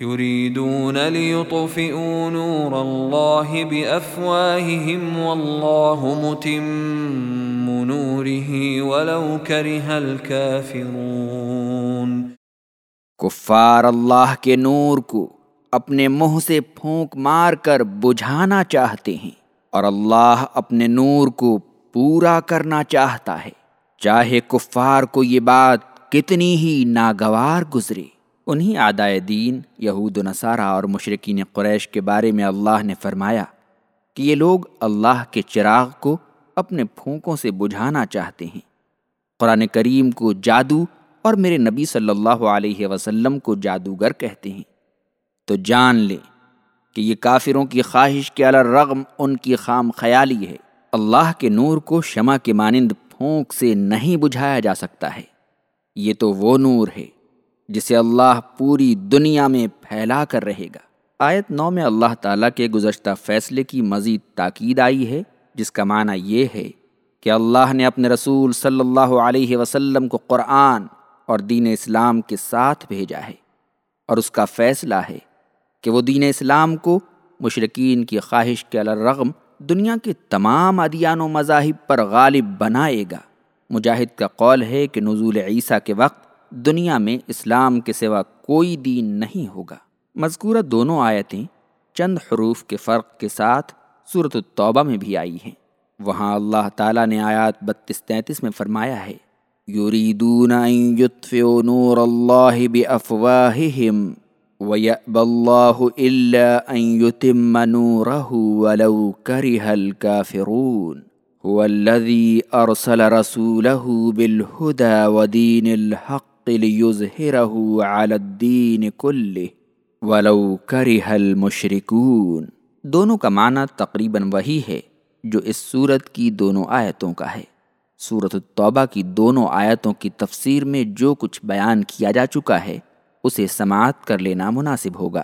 يريدون ليطفئوا نور الله بأفواههم والله متم نوره ولو كره الكافرون کفار اللہ کے نور کو اپنے منہ سے پھونک مار کر بجھانا چاہتے ہیں اور اللہ اپنے نور کو پورا کرنا چاہتا ہے۔ چاہے کفار کو یہ بات کتنی ہی ناگوار گزرے۔ انہی آدائے دین، یہود و نصارہ اور مشرقین قریش کے بارے میں اللہ نے فرمایا کہ یہ لوگ اللہ کے چراغ کو اپنے پھونکوں سے بجھانا چاہتے ہیں۔ قرآن کریم کو جادو اور میرے نبی صلی اللہ علیہ وسلم کو جادوگر کہتے ہیں۔ تو جان لیں کہ یہ کافروں کی خواہش کے الرغم ان کی خام خیالی ہے۔ اللہ کے نور کو شمع کے مانند پھونک سے نہیں بجھایا جا سکتا ہے۔ یہ تو وہ نور ہے جسے اللہ پوری دنیا میں پھیلا کر رہے گا۔ آیت نو میں اللہ تعالیٰ کے گزشتہ فیصلے کی مزید تاکید آئی ہے، جس کا معنی یہ ہے کہ اللہ نے اپنے رسول صلی اللہ علیہ وسلم کو قرآن اور دین اسلام کے ساتھ بھیجا ہے۔ اور اس کا فیصلہ ہے کہ وہ دین اسلام کو مشرقین کی خواہش کے الرغم دنیا کے تمام ادیان و مذاہب پر غالب بنائے گا۔ مجاہد کا قول ہے کہ نزول عیسیٰ کے وقت دنیا میں اسلام کے سوا کوئی دین نہیں ہوگا۔ مذکورہ دونوں آیتیں چند حروف کے فرق کے ساتھ صورت التوبہ میں بھی آئی ہیں۔ وہاں اللہ تعالیٰ نے آیات بتیس تینتیس میں فرمایا ہے، یریدون ان یطفئوا نور اللہ بافواہہم وَيَأْبَ اللَّهُ إِلَّا أَن يُتِمَّ نُورَهُ وَلَوْ كَرِهَ الْكَافِرُونَ هُوَ الَّذِي أَرْسَلَ رَسُولَهُ بِالْهُدَى وَدِينِ الحق ليظهره على الدين كله ولو كره المشركون۔ دونوں کا معنی تقریباً وہی ہے جو اس صورت کی دونوں آیتوں کا ہے۔ صورت التوبہ کی دونوں آیتوں کی تفسیر میں جو کچھ بیان کیا جا چکا ہے، اسے سماعت کر لینا مناسب ہوگا۔